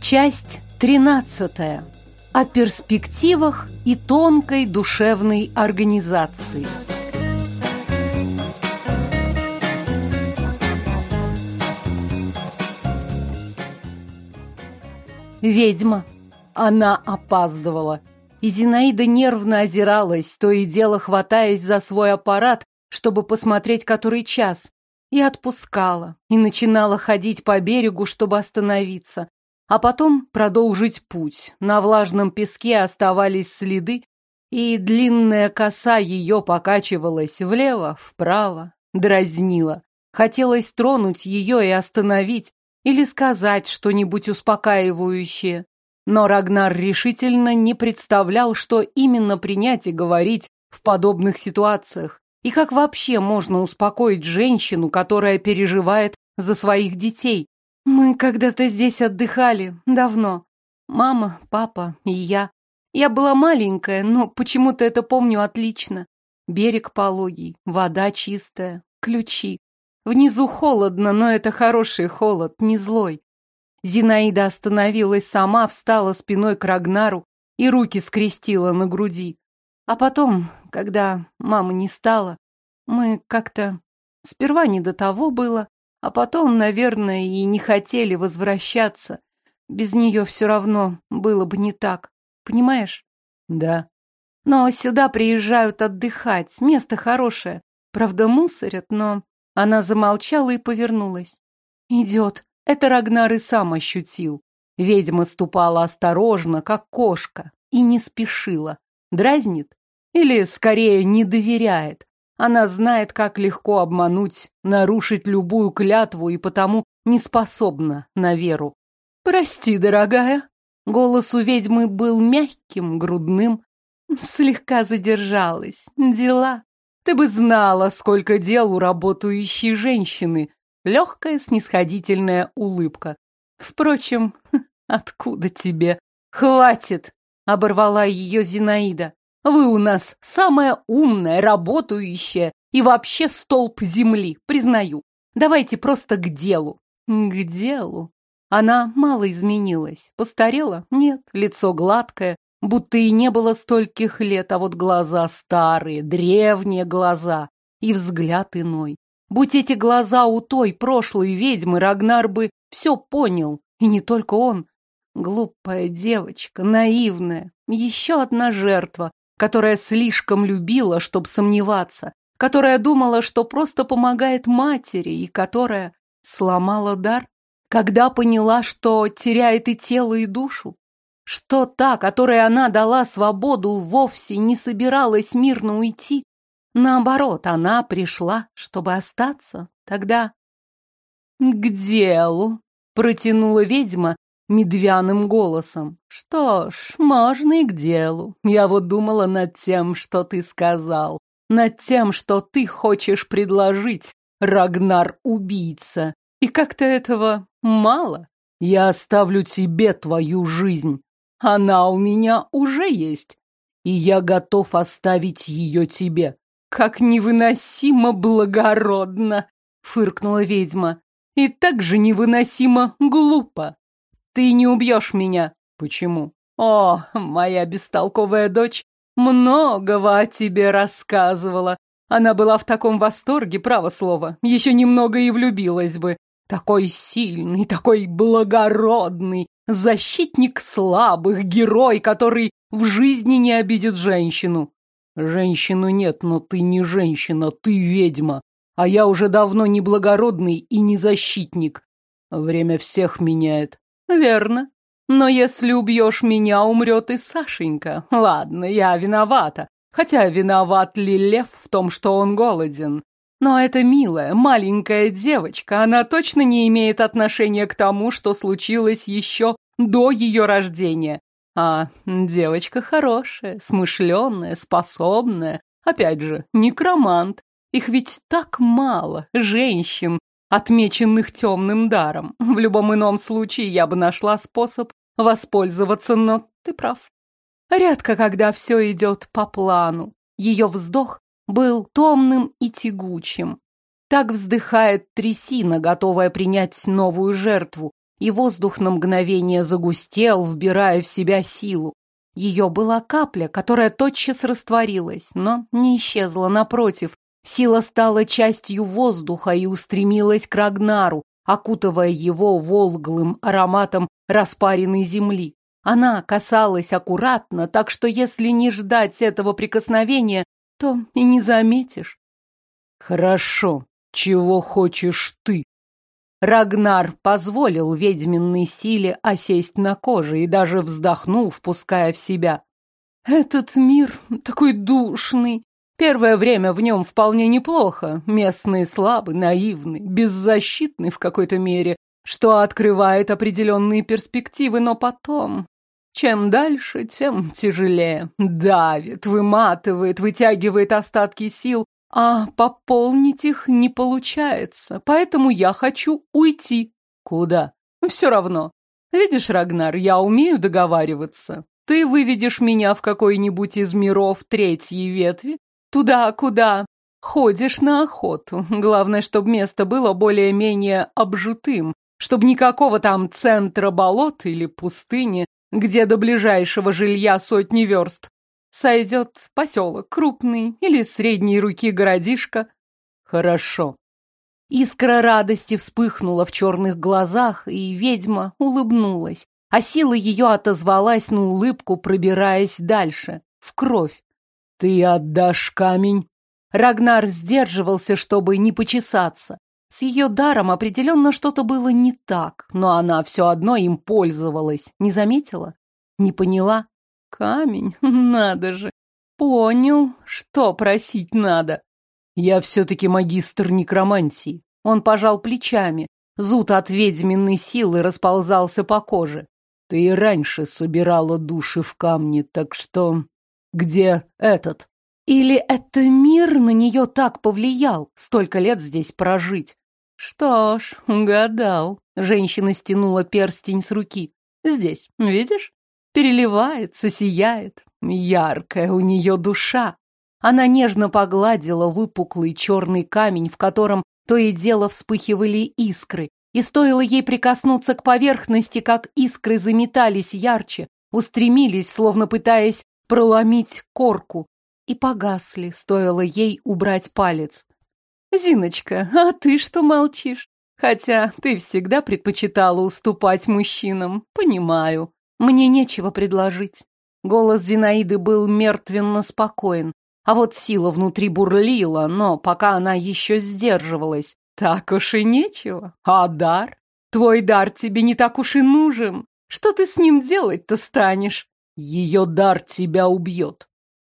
Часть тринадцатая. О перспективах и тонкой душевной организации. Ведьма. Она опаздывала. И Зинаида нервно озиралась, то и дело хватаясь за свой аппарат, чтобы посмотреть, который час. И отпускала, и начинала ходить по берегу, чтобы остановиться. А потом продолжить путь. На влажном песке оставались следы, и длинная коса ее покачивалась влево, вправо, дразнила. Хотелось тронуть ее и остановить, или сказать что-нибудь успокаивающее. Но Рагнар решительно не представлял, что именно принять и говорить в подобных ситуациях. И как вообще можно успокоить женщину, которая переживает за своих детей? Мы когда-то здесь отдыхали, давно. Мама, папа и я. Я была маленькая, но почему-то это помню отлично. Берег пологий, вода чистая, ключи. Внизу холодно, но это хороший холод, не злой. Зинаида остановилась сама, встала спиной к Рагнару и руки скрестила на груди. А потом, когда мамы не стало, мы как-то... Сперва не до того было, а потом, наверное, и не хотели возвращаться. Без нее все равно было бы не так. Понимаешь? Да. Но сюда приезжают отдыхать, место хорошее. Правда, мусорят, но... Она замолчала и повернулась. Идет. Это Рагнар и сам ощутил. Ведьма ступала осторожно, как кошка, и не спешила. Дразнит? Или, скорее, не доверяет? Она знает, как легко обмануть, нарушить любую клятву и потому не способна на веру. «Прости, дорогая». Голос у ведьмы был мягким, грудным. Слегка задержалась. Дела. Ты бы знала, сколько дел у работающей женщины. Легкая снисходительная улыбка. Впрочем, откуда тебе? Хватит, оборвала ее Зинаида. Вы у нас самая умная, работающая и вообще столб земли, признаю. Давайте просто к делу. К делу. Она мало изменилась. Постарела? Нет. Лицо гладкое, Будто и не было стольких лет, а вот глаза старые, древние глаза. И взгляд иной. Будь эти глаза у той прошлой ведьмы, Рагнар бы все понял. И не только он. Глупая девочка, наивная. Еще одна жертва, которая слишком любила, чтобы сомневаться. Которая думала, что просто помогает матери, и которая сломала дар. Когда поняла, что теряет и тело, и душу. Что та, которой она дала свободу, вовсе не собиралась мирно уйти. Наоборот, она пришла, чтобы остаться. Тогда... «К делу!» — протянула ведьма медвяным голосом. «Что ж, можно и к делу. Я вот думала над тем, что ты сказал, над тем, что ты хочешь предложить, Рагнар-убийца. И как-то этого мало. Я оставлю тебе твою жизнь, она у меня уже есть, и я готов оставить ее тебе. Как невыносимо благородно, фыркнула ведьма. И так же невыносимо глупо. Ты не убьешь меня. Почему? О, моя бестолковая дочь многого о тебе рассказывала. Она была в таком восторге, право слово. Еще немного и влюбилась бы. Такой сильный, такой благородный, защитник слабых, герой, который в жизни не обидит женщину. Женщину нет, но ты не женщина, ты ведьма. А я уже давно не благородный и не защитник. Время всех меняет. Верно. Но если убьешь меня, умрет и Сашенька. Ладно, я виновата. Хотя виноват ли лев в том, что он голоден? Но эта милая, маленькая девочка, она точно не имеет отношения к тому, что случилось еще до ее рождения. А девочка хорошая, смышленная, способная. Опять же, некромант. Их ведь так мало, женщин, отмеченных темным даром. В любом ином случае я бы нашла способ воспользоваться, но ты прав. Редко, когда все идет по плану. Ее вздох был томным и тягучим. Так вздыхает трясина, готовая принять новую жертву, и воздух на мгновение загустел, вбирая в себя силу. Ее была капля, которая тотчас растворилась, но не исчезла, напротив. Сила стала частью воздуха и устремилась к Рагнару, окутывая его волглым ароматом распаренной земли. Она касалась аккуратно, так что если не ждать этого прикосновения, то и не заметишь. Хорошо, чего хочешь ты? Рагнар позволил ведьминной силе осесть на коже и даже вздохнул, впуская в себя. Этот мир такой душный. Первое время в нем вполне неплохо. Местные слабы, наивны, беззащитны в какой-то мере, что открывает определенные перспективы, но потом... Чем дальше, тем тяжелее. Давит, выматывает, вытягивает остатки сил, а пополнить их не получается, поэтому я хочу уйти. Куда? Все равно. Видишь, Рагнар, я умею договариваться. Ты выведешь меня в какой-нибудь из миров третьей ветви, туда, куда ходишь на охоту. Главное, чтобы место было более-менее обжитым, чтобы никакого там центра болот или пустыни, где до ближайшего жилья сотни верст. Сойдет поселок крупный или средней руки городишко. Хорошо. Искра радости вспыхнула в черных глазах, и ведьма улыбнулась, а сила ее отозвалась на улыбку, пробираясь дальше, в кровь. Ты отдашь камень? Рагнар сдерживался, чтобы не почесаться. С ее даром определенно что-то было не так, но она все одно им пользовалась. Не заметила? Не поняла? Камень, надо же. Понял, что просить надо. Я все-таки магистр некромантии. Он пожал плечами. Зуд от ведьминой силы расползался по коже. Ты и раньше собирала души в камне, так что... Где этот? Или это мир на нее так повлиял, столько лет здесь прожить? Что ж, угадал. Женщина стянула перстень с руки. Здесь, видишь? переливается, сияет. Яркая у нее душа. Она нежно погладила выпуклый черный камень, в котором то и дело вспыхивали искры. И стоило ей прикоснуться к поверхности, как искры заметались ярче, устремились, словно пытаясь проломить корку, и погасли, стоило ей убрать палец. «Зиночка, а ты что молчишь? Хотя ты всегда предпочитала уступать мужчинам, понимаю». Мне нечего предложить. Голос Зинаиды был мертвенно спокоен, а вот сила внутри бурлила, но пока она еще сдерживалась. Так уж и нечего. А дар? Твой дар тебе не так уж и нужен. Что ты с ним делать-то станешь? Ее дар тебя убьет.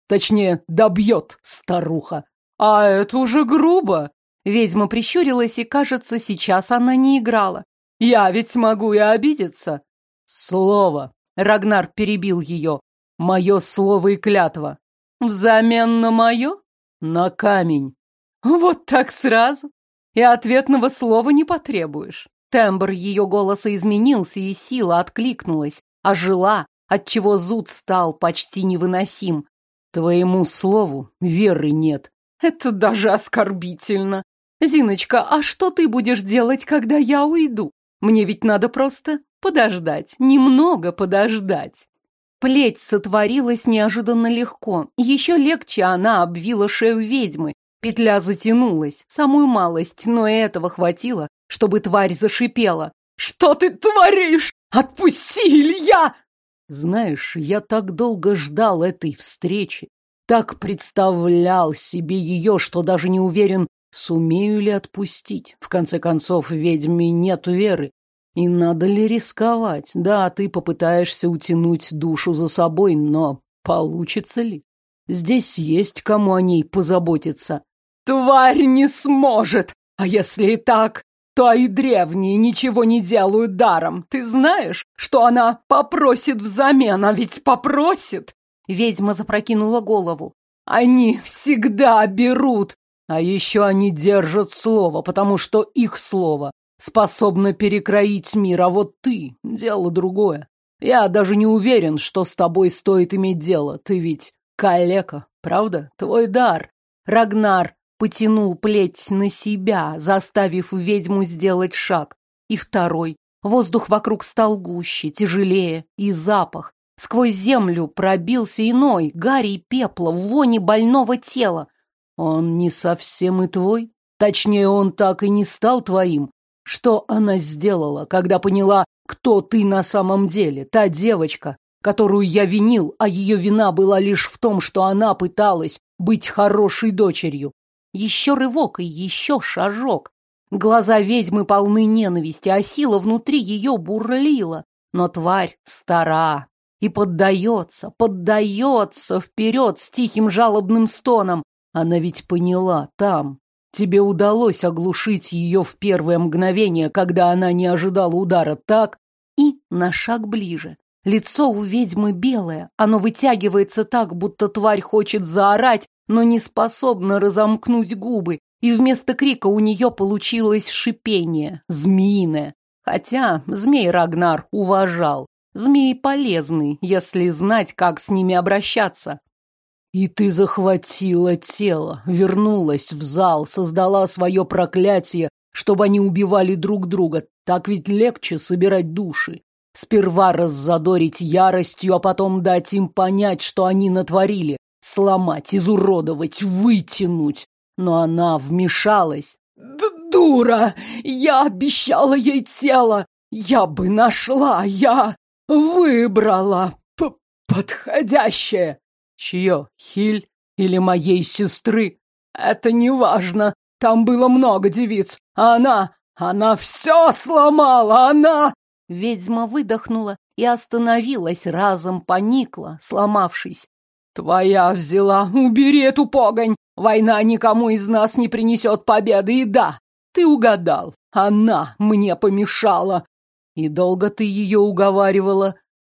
Точнее, добьет, старуха. А это уже грубо. Ведьма прищурилась, и, кажется, сейчас она не играла. Я ведь могу и обидеться. Слово. Рагнар перебил ее. Мое слово и клятва. Взамен на мое? На камень. Вот так сразу? И ответного слова не потребуешь. Тембр ее голоса изменился, и сила откликнулась, ожила, отчего зуд стал почти невыносим. Твоему слову веры нет. Это даже оскорбительно. Зиночка, а что ты будешь делать, когда я уйду? Мне ведь надо просто подождать, немного подождать. Плеть сотворилась неожиданно легко. Еще легче она обвила шею ведьмы. Петля затянулась, самую малость, но этого хватило, чтобы тварь зашипела. «Что ты творишь? Отпусти, Илья!» Знаешь, я так долго ждал этой встречи, так представлял себе ее, что даже не уверен, сумею ли отпустить. В конце концов, ведьме нет веры, и надо ли рисковать? Да, ты попытаешься утянуть душу за собой, но получится ли? Здесь есть кому о ней позаботиться. Тварь не сможет! А если и так, то и древние ничего не делают даром. Ты знаешь, что она попросит взамен, а ведь попросит? Ведьма запрокинула голову. Они всегда берут. А еще они держат слово, потому что их слово способна перекроить мир, а вот ты — дело другое. Я даже не уверен, что с тобой стоит иметь дело. Ты ведь калека, правда? Твой дар. Рагнар потянул плеть на себя, заставив ведьму сделать шаг. И второй. Воздух вокруг стал гуще, тяжелее, и запах. Сквозь землю пробился иной, гарри и пепла, в воне больного тела. Он не совсем и твой. Точнее, он так и не стал твоим. Что она сделала, когда поняла, кто ты на самом деле? Та девочка, которую я винил, а ее вина была лишь в том, что она пыталась быть хорошей дочерью. Еще рывок и еще шажок. Глаза ведьмы полны ненависти, а сила внутри ее бурлила. Но тварь стара и поддается, поддается вперед с тихим жалобным стоном. Она ведь поняла, там. Тебе удалось оглушить ее в первое мгновение, когда она не ожидала удара, так? И на шаг ближе. Лицо у ведьмы белое, оно вытягивается так, будто тварь хочет заорать, но не способна разомкнуть губы, и вместо крика у нее получилось шипение, змеиное. Хотя змей Рагнар уважал. Змеи полезны, если знать, как с ними обращаться. И ты захватила тело, вернулась в зал, создала свое проклятие, чтобы они убивали друг друга. Так ведь легче собирать души. Сперва раззадорить яростью, а потом дать им понять, что они натворили. Сломать, изуродовать, вытянуть. Но она вмешалась. Д «Дура! Я обещала ей тело! Я бы нашла! Я выбрала п подходящее!» Чье? Хиль или моей сестры? Это не важно. Там было много девиц. А она... Она все сломала! Она... Ведьма выдохнула и остановилась, разом поникла, сломавшись. «Твоя взяла! Убери эту погонь! Война никому из нас не принесет победы, и да, ты угадал, она мне помешала!» «И долго ты ее уговаривала?»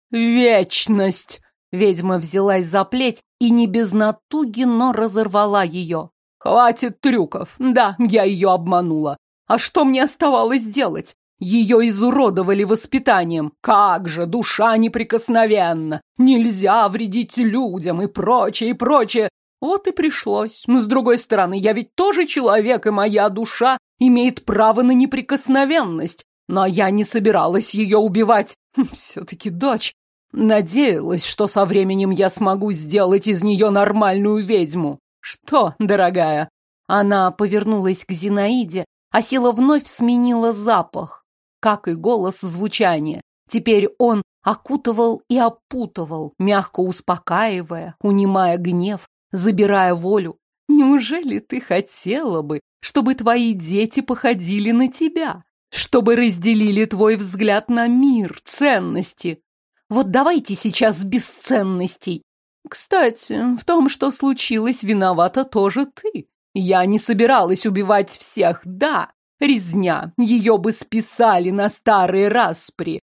«Вечность!» Ведьма взялась за плеть и не без натуги, но разорвала ее. «Хватит трюков! Да, я ее обманула. А что мне оставалось делать? Ее изуродовали воспитанием. Как же, душа неприкосновенна! Нельзя вредить людям и прочее, и прочее. Вот и пришлось. С другой стороны, я ведь тоже человек, и моя душа имеет право на неприкосновенность. Но я не собиралась ее убивать. Все-таки дочь. Надеялась, что со временем я смогу сделать из нее нормальную ведьму. Что, дорогая? Она повернулась к Зинаиде, а сила вновь сменила запах, как и голос звучания. Теперь он окутывал и опутывал, мягко успокаивая, унимая гнев, забирая волю. Неужели ты хотела бы, чтобы твои дети походили на тебя? Чтобы разделили твой взгляд на мир, ценности, вот давайте сейчас без ценностей. Кстати, в том, что случилось, виновата тоже ты. Я не собиралась убивать всех, да. Резня, ее бы списали на старые распри.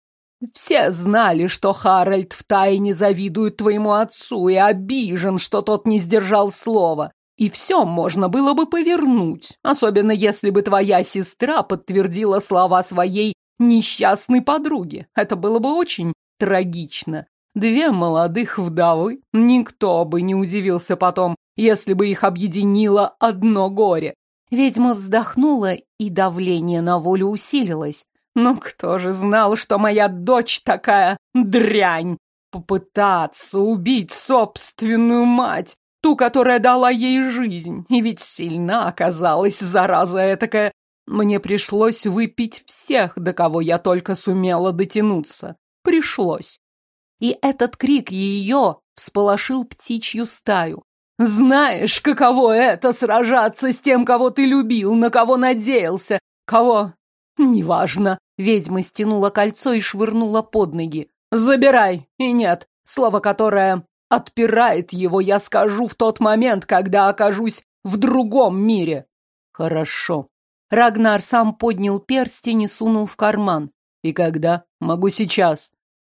Все знали, что Харальд втайне завидует твоему отцу и обижен, что тот не сдержал слова. И все можно было бы повернуть, особенно если бы твоя сестра подтвердила слова своей несчастной подруги. Это было бы очень трагично. Две молодых вдовы. Никто бы не удивился потом, если бы их объединило одно горе. Ведьма вздохнула, и давление на волю усилилось. Но кто же знал, что моя дочь такая дрянь? Попытаться убить собственную мать, ту, которая дала ей жизнь. И ведь сильна оказалась зараза этакая. Мне пришлось выпить всех, до кого я только сумела дотянуться пришлось. И этот крик ее всполошил птичью стаю. «Знаешь, каково это сражаться с тем, кого ты любил, на кого надеялся, кого...» «Неважно». Ведьма стянула кольцо и швырнула под ноги. «Забирай!» И нет, слово, которое отпирает его, я скажу в тот момент, когда окажусь в другом мире. Хорошо. Рагнар сам поднял перстень и сунул в карман. И когда? Могу сейчас.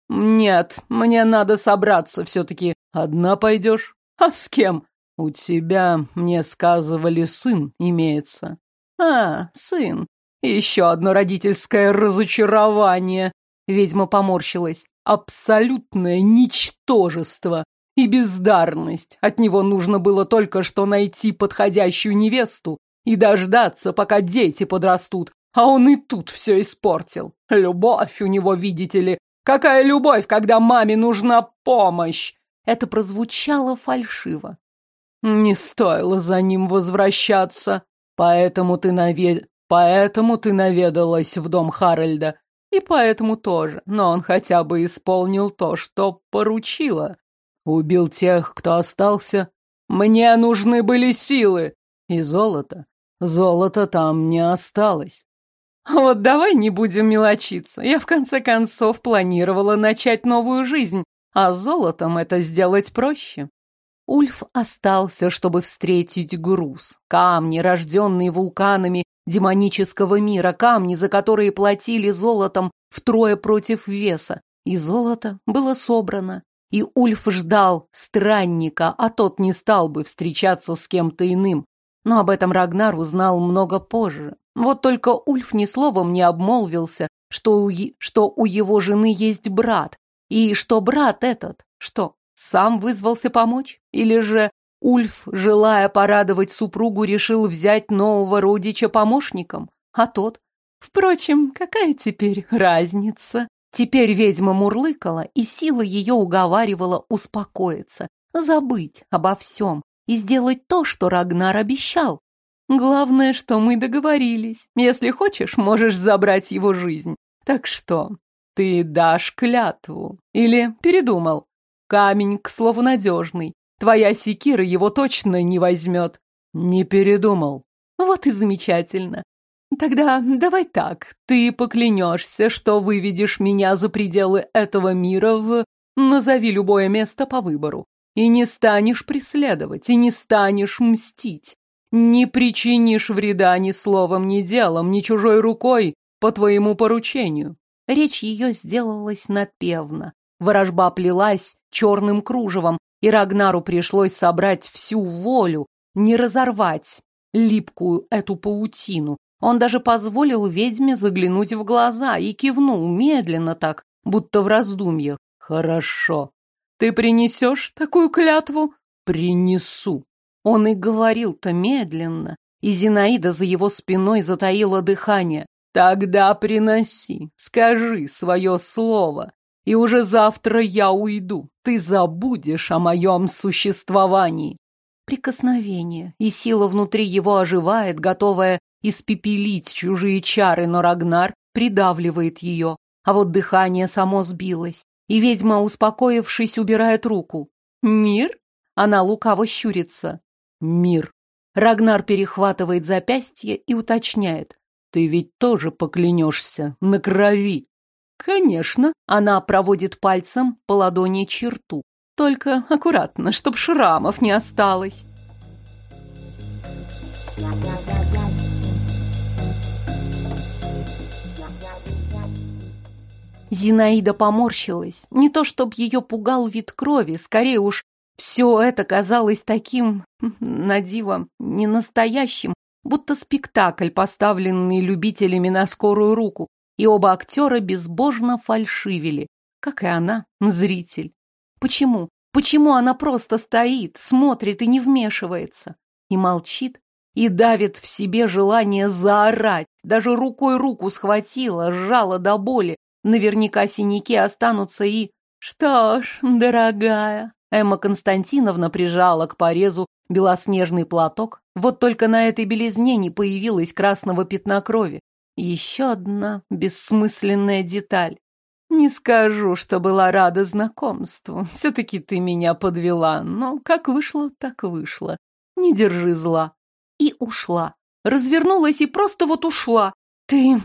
Нет, мне надо собраться все-таки. Одна пойдешь? А с кем? У тебя, мне сказывали, сын имеется. А, сын. Еще одно родительское разочарование. Ведьма поморщилась. Абсолютное ничтожество. и бездарность. От него нужно было только что найти подходящую невесту и дождаться, пока дети подрастут, а он и тут все испортил. Любовь у него, видите ли. Какая любовь, когда маме нужна помощь? Это прозвучало фальшиво. Не стоило за ним возвращаться. Поэтому ты навед... Поэтому ты наведалась в дом Харальда. И поэтому тоже. Но он хотя бы исполнил то, что поручила. Убил тех, кто остался. Мне нужны были силы. И золото. Золота там не осталось. Вот давай не будем мелочиться. Я в конце концов планировала начать новую жизнь, а золотом это сделать проще. Ульф остался, чтобы встретить груз. Камни, рожденные вулканами демонического мира, камни, за которые платили золотом втрое против веса. И золото было собрано. И Ульф ждал странника, а тот не стал бы встречаться с кем-то иным. Но об этом Рагнар узнал много позже. Вот только Ульф ни словом не обмолвился, что у, что у его жены есть брат, и что брат этот, что, сам вызвался помочь? Или же Ульф, желая порадовать супругу, решил взять нового родича помощником? А тот? Впрочем, какая теперь разница? Теперь ведьма мурлыкала, и сила ее уговаривала успокоиться, забыть обо всем и сделать то, что Рагнар обещал. Главное, что мы договорились. Если хочешь, можешь забрать его жизнь. Так что, ты дашь клятву? Или передумал? Камень, к слову, надежный. Твоя секира его точно не возьмет. Не передумал. Вот и замечательно. Тогда давай так. Ты поклянешься, что выведешь меня за пределы этого мира в... Назови любое место по выбору. И не станешь преследовать, и не станешь мстить. Не причинишь вреда ни словом, ни делом, ни чужой рукой по твоему поручению. Речь ее сделалась напевно. Ворожба плелась черным кружевом, и Рагнару пришлось собрать всю волю, не разорвать липкую эту паутину. Он даже позволил ведьме заглянуть в глаза и кивнул медленно так, будто в раздумьях. «Хорошо. Ты принесешь такую клятву?» «Принесу», он и говорил-то медленно, и Зинаида за его спиной затаила дыхание. «Тогда приноси, скажи свое слово, и уже завтра я уйду. Ты забудешь о моем существовании». Прикосновение, и сила внутри его оживает, готовая испепелить чужие чары, но Рагнар придавливает ее. А вот дыхание само сбилось, и ведьма, успокоившись, убирает руку. «Мир?» Она лукаво щурится. Мир. Рагнар перехватывает запястье и уточняет. Ты ведь тоже поклянешься на крови. Конечно. Она проводит пальцем по ладони черту. Только аккуратно, чтоб шрамов не осталось. Зинаида поморщилась. Не то, чтоб ее пугал вид крови, скорее уж все это казалось таким, на диво, ненастоящим, будто спектакль, поставленный любителями на скорую руку, и оба актера безбожно фальшивили, как и она, зритель. Почему? Почему она просто стоит, смотрит и не вмешивается? И молчит, и давит в себе желание заорать, даже рукой руку схватила, сжала до боли, наверняка синяки останутся и... Что ж, дорогая, Эмма Константиновна прижала к порезу белоснежный платок. Вот только на этой белизне не появилось красного пятна крови. Еще одна бессмысленная деталь. Не скажу, что была рада знакомству. Все-таки ты меня подвела, но как вышло, так вышло. Не держи зла. И ушла. Развернулась и просто вот ушла. Ты...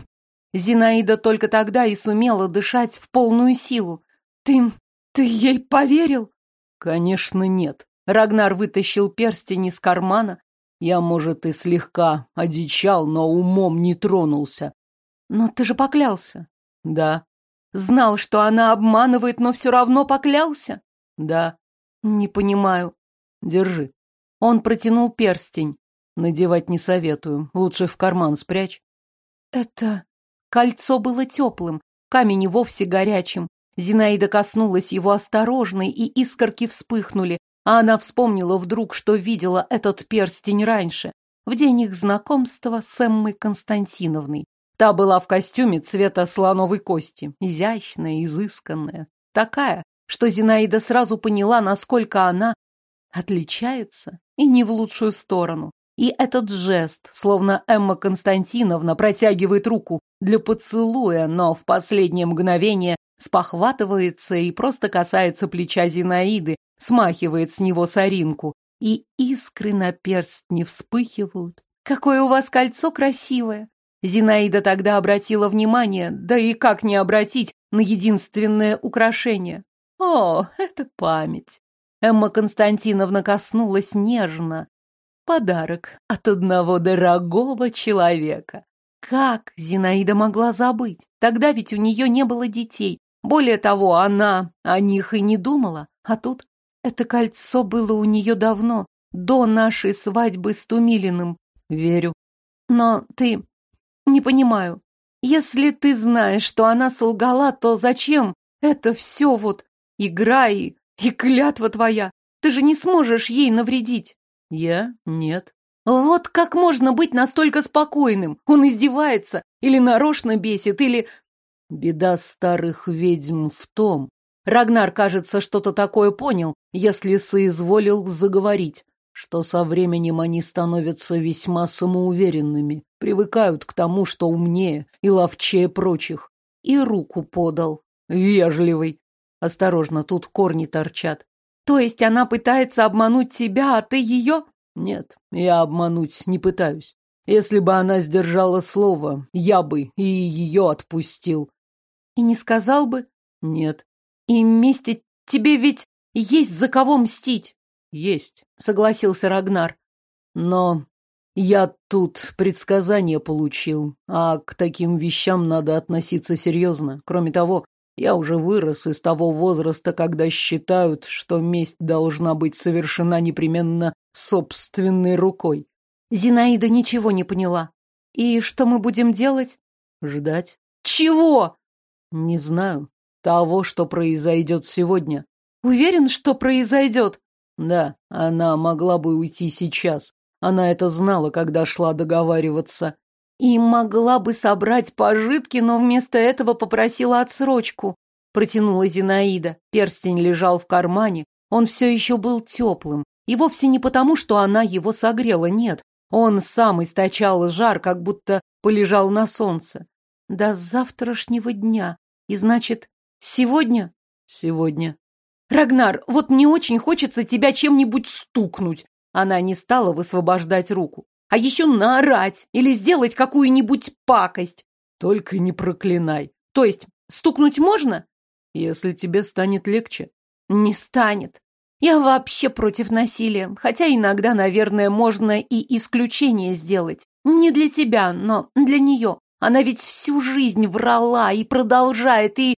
Зинаида только тогда и сумела дышать в полную силу. Ты... ты ей поверил? Конечно, нет. Рагнар вытащил перстень из кармана. Я, может, и слегка одичал, но умом не тронулся. Но ты же поклялся. Да. Знал, что она обманывает, но все равно поклялся? Да. Не понимаю. Держи. Он протянул перстень. Надевать не советую. Лучше в карман спрячь. Это... Кольцо было теплым, камень и вовсе горячим. Зинаида коснулась его осторожно, и искорки вспыхнули, а она вспомнила вдруг, что видела этот перстень раньше, в день их знакомства с Эммой Константиновной. Та была в костюме цвета слоновой кости, изящная, изысканная, такая, что Зинаида сразу поняла, насколько она отличается, и не в лучшую сторону. И этот жест, словно Эмма Константиновна протягивает руку для поцелуя, но в последнее мгновение спохватывается и просто касается плеча Зинаиды, смахивает с него соринку, и искры на перстне вспыхивают. «Какое у вас кольцо красивое!» Зинаида тогда обратила внимание, да и как не обратить, на единственное украшение. О, это память. Эмма Константиновна коснулась нежно. Подарок от одного дорогого человека. Как Зинаида могла забыть? Тогда ведь у нее не было детей. Более того, она о них и не думала. А тут это кольцо было у нее давно, до нашей свадьбы с Тумилиным. Верю. Но ты не понимаю. Если ты знаешь, что она солгала, то зачем это все вот игра и, и клятва твоя? Ты же не сможешь ей навредить. Я? Нет. Вот как можно быть настолько спокойным? Он издевается, или нарочно бесит, или... Беда старых ведьм в том... Рагнар, кажется, что-то такое понял, если соизволил заговорить что со временем они становятся весьма самоуверенными, привыкают к тому, что умнее и ловчее прочих. И руку подал. Вежливый. Осторожно, тут корни торчат. То есть она пытается обмануть тебя, а ты ее? Нет, я обмануть не пытаюсь. Если бы она сдержала слово, я бы и ее отпустил. И не сказал бы? Нет. И мести тебе ведь есть за кого мстить. Есть, согласился Рагнар. Но я тут предсказание получил, а к таким вещам надо относиться серьезно. Кроме того, я уже вырос из того возраста, когда считают, что месть должна быть совершена непременно собственной рукой. Зинаида ничего не поняла. И что мы будем делать? Ждать. Чего? Не знаю. Того, что произойдет сегодня. Уверен, что произойдет? Да, она могла бы уйти сейчас. Она это знала, когда шла договариваться. И могла бы собрать пожитки, но вместо этого попросила отсрочку. Протянула Зинаида. Перстень лежал в кармане. Он все еще был теплым. И вовсе не потому, что она его согрела, нет. Он сам источал жар, как будто полежал на солнце. До завтрашнего дня. И значит, сегодня? Сегодня. Рагнар, вот не очень хочется тебя чем-нибудь стукнуть. Она не стала высвобождать руку. А еще наорать или сделать какую-нибудь пакость. Только не проклинай. То есть, стукнуть можно? Если тебе станет легче. Не станет. Я вообще против насилия, хотя иногда, наверное, можно и исключение сделать. Не для тебя, но для нее. Она ведь всю жизнь врала и продолжает, и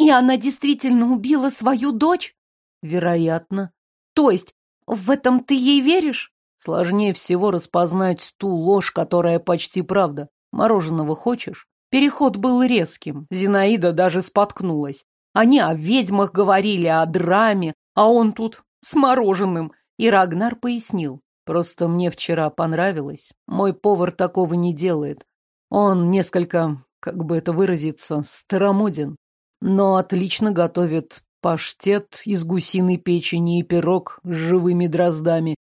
и она действительно убила свою дочь? Вероятно. То есть, в этом ты ей веришь? Сложнее всего распознать ту ложь, которая почти правда. Мороженого хочешь? Переход был резким. Зинаида даже споткнулась. Они о ведьмах говорили, о драме, а он тут с мороженым. И Рагнар пояснил. Просто мне вчера понравилось. Мой повар такого не делает. Он несколько, как бы это выразиться, старомоден но отлично готовят паштет из гусиной печени и пирог с живыми дроздами.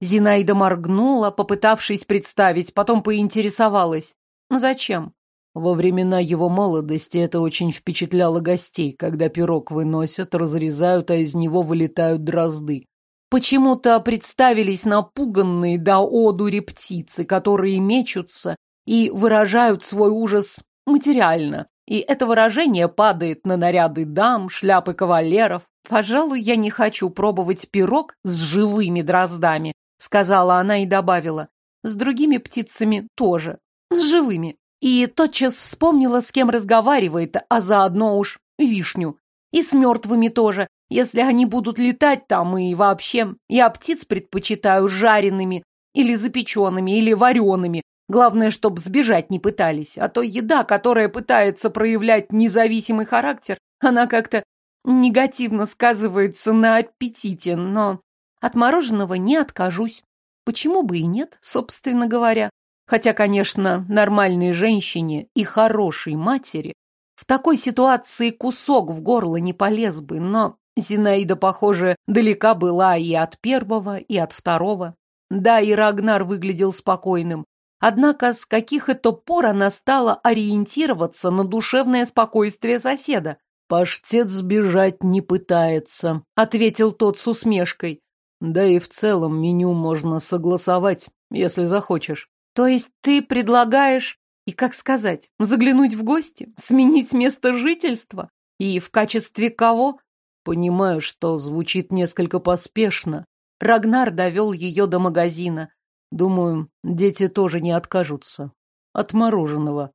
Зинаида моргнула, попытавшись представить, потом поинтересовалась. «Зачем?» Во времена его молодости это очень впечатляло гостей, когда пирог выносят, разрезают, а из него вылетают дрозды. Почему-то представились напуганные до одури птицы, которые мечутся и выражают свой ужас материально, и это выражение падает на наряды дам, шляпы кавалеров. «Пожалуй, я не хочу пробовать пирог с живыми дроздами», сказала она и добавила. «С другими птицами тоже. С живыми». И тотчас вспомнила, с кем разговаривает, а заодно уж вишню. И с мертвыми тоже, если они будут летать там и вообще. Я птиц предпочитаю жареными, или запеченными, или вареными, Главное, чтоб сбежать не пытались, а то еда, которая пытается проявлять независимый характер, она как-то негативно сказывается на аппетите, но от мороженого не откажусь. Почему бы и нет, собственно говоря. Хотя, конечно, нормальной женщине и хорошей матери в такой ситуации кусок в горло не полез бы, но Зинаида, похоже, далека была и от первого, и от второго. Да, и Рагнар выглядел спокойным. Однако с каких это пор она стала ориентироваться на душевное спокойствие соседа? «Паштет сбежать не пытается», — ответил тот с усмешкой. «Да и в целом меню можно согласовать, если захочешь». «То есть ты предлагаешь, и как сказать, заглянуть в гости, сменить место жительства? И в качестве кого?» Понимаю, что звучит несколько поспешно. Рагнар довел ее до магазина. Думаю, дети тоже не откажутся. От мороженого.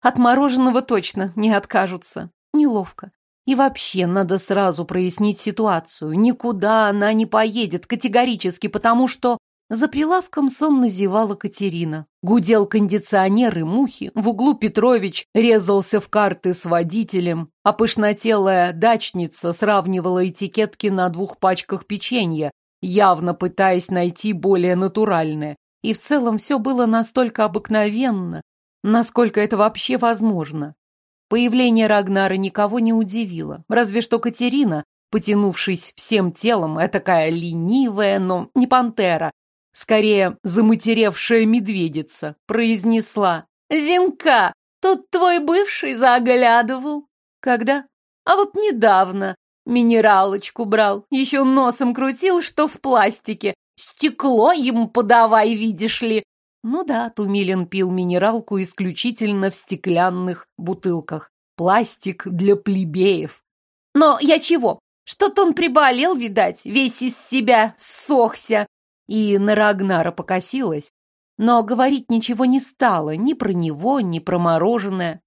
От мороженого точно не откажутся. Неловко. И вообще надо сразу прояснить ситуацию. Никуда она не поедет категорически, потому что за прилавком сонно зевала Катерина. Гудел кондиционер и мухи. В углу Петрович резался в карты с водителем, а пышнотелая дачница сравнивала этикетки на двух пачках печенья, явно пытаясь найти более натуральное. И в целом все было настолько обыкновенно, насколько это вообще возможно. Появление Рагнара никого не удивило, разве что Катерина, потянувшись всем телом, такая ленивая, но не пантера, скорее заматеревшая медведица, произнесла «Зинка, тут твой бывший заглядывал». «Когда?» «А вот недавно. Минералочку брал, еще носом крутил, что в пластике. Стекло ему подавай, видишь ли. Ну да, Тумилин пил минералку исключительно в стеклянных бутылках. Пластик для плебеев. Но я чего? Что-то он приболел, видать, весь из себя сохся. И на Рагнара покосилась. Но говорить ничего не стало, ни про него, ни про мороженое.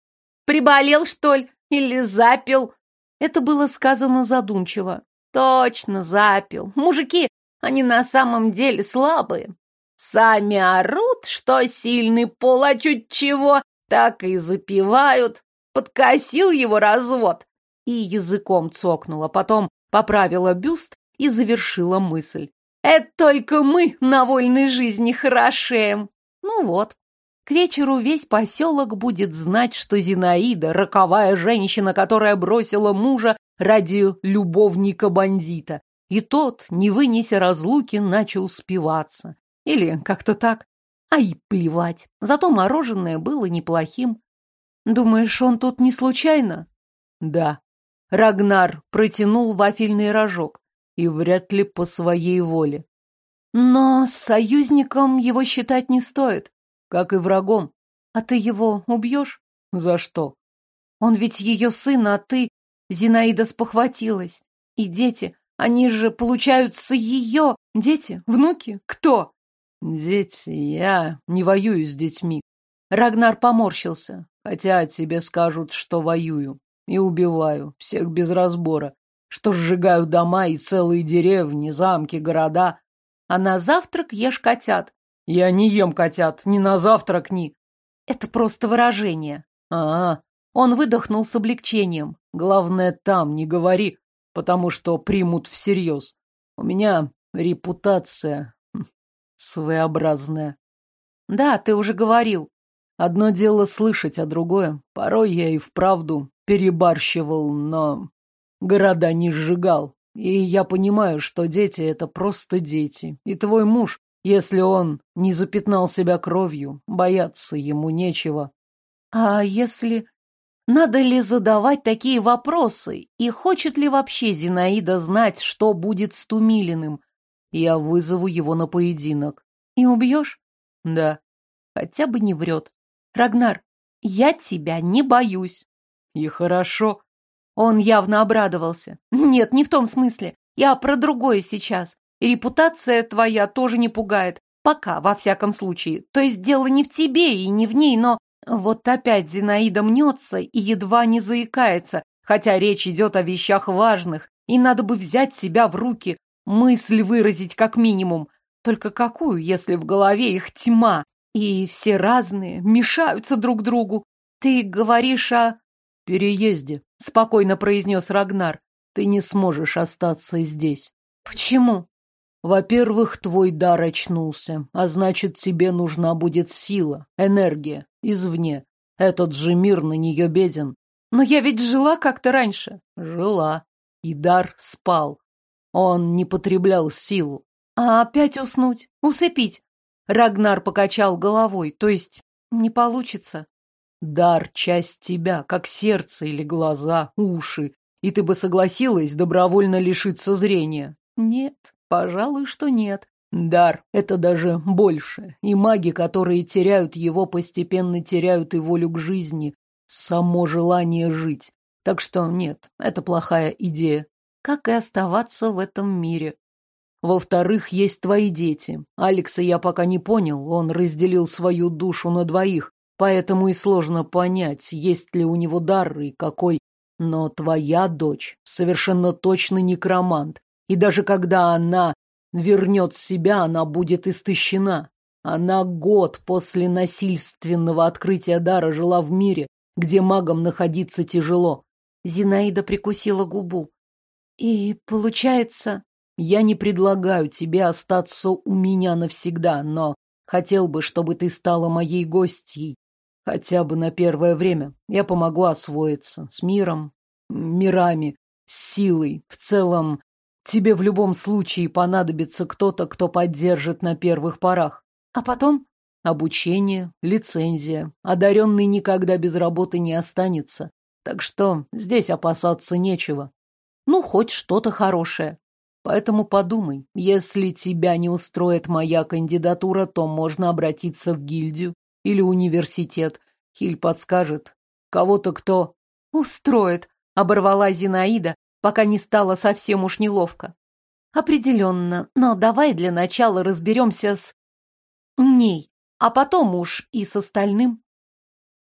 Приболел, что ли? Или запил? Это было сказано задумчиво. Точно, запил. Мужики, они на самом деле слабые. Сами орут, что сильный пол, а чуть чего, так и запивают. Подкосил его развод. И языком цокнула, потом поправила бюст и завершила мысль. Это только мы на вольной жизни хорошеем. Ну вот. К вечеру весь поселок будет знать, что Зинаида — роковая женщина, которая бросила мужа ради любовника-бандита. И тот, не вынеся разлуки, начал спиваться. Или как-то так. Ай, плевать. Зато мороженое было неплохим. Думаешь, он тут не случайно? Да. Рагнар протянул вафельный рожок. И вряд ли по своей воле. Но союзником его считать не стоит. Как и врагом. А ты его убьешь? За что? Он ведь ее сын, а ты... Зинаида спохватилась. И дети, они же, получаются, ее... Дети? Внуки? Кто? Дети, я не воюю с детьми. Рагнар поморщился. Хотя тебе скажут, что воюю. И убиваю. Всех без разбора. Что сжигаю дома и целые деревни, замки, города. А на завтрак ешь котят. Я не ем котят. Ни на завтрак, ни... Это просто выражение. А, -а. Он выдохнул с облегчением. Главное, там не говори, потому что примут всерьез. У меня репутация своеобразная. Да, ты уже говорил. Одно дело слышать, а другое. Порой я и вправду перебарщивал, но города не сжигал. И я понимаю, что дети — это просто дети. И твой муж, если он не запятнал себя кровью, бояться ему нечего. А если... Надо ли задавать такие вопросы? И хочет ли вообще Зинаида знать, что будет с Тумилиным? Я вызову его на поединок. И убьешь? Да. Хотя бы не врет. Рагнар, я тебя не боюсь. И хорошо. Он явно обрадовался. Нет, не в том смысле. Я про другое сейчас. Репутация твоя тоже не пугает. Пока, во всяком случае. То есть дело не в тебе и не в ней, но... Вот опять Зинаида мнется и едва не заикается, хотя речь идет о вещах важных, и надо бы взять себя в руки, мысль выразить как минимум. Только какую, если в голове их тьма? И все разные, мешаются друг другу. Ты говоришь о... «Переезде», — спокойно произнес Рагнар. «Ты не сможешь остаться здесь». «Почему?» «Во-первых, твой дар очнулся, а значит, тебе нужна будет сила, энергия, извне. Этот же мир на нее беден». «Но я ведь жила как-то раньше». «Жила. И дар спал. Он не потреблял силу. А опять уснуть? Усыпить? Рагнар покачал головой, то есть не получится. Дар — часть тебя, как сердце или глаза, уши. И ты бы согласилась добровольно лишиться зрения? Нет, пожалуй, что нет. Дар — это даже больше. И маги, которые теряют его, постепенно теряют и волю к жизни, само желание жить. Так что нет, это плохая идея. Как и оставаться в этом мире. Во-вторых, есть твои дети. Алекса я пока не понял, он разделил свою душу на двоих, поэтому и сложно понять, есть ли у него дар и какой. Но твоя дочь совершенно точно некромант, и даже когда она вернет себя, она будет истощена. Она год после насильственного открытия дара жила в мире, где магам находиться тяжело. Зинаида прикусила губу. И получается, я не предлагаю тебе остаться у меня навсегда, но хотел бы, чтобы ты стала моей гостьей. Хотя бы на первое время. Я помогу освоиться. С миром, мирами, с силой. В целом, тебе в любом случае понадобится кто-то, кто поддержит на первых порах. А потом? Обучение, лицензия. Одаренный никогда без работы не останется. Так что здесь опасаться нечего. Ну, хоть что-то хорошее. Поэтому подумай, если тебя не устроит моя кандидатура, то можно обратиться в гильдию или университет. Хиль подскажет. Кого-то кто... Устроит, оборвала Зинаида, пока не стало совсем уж неловко. Определенно, но давай для начала разберемся с... ней, а потом уж и с остальным.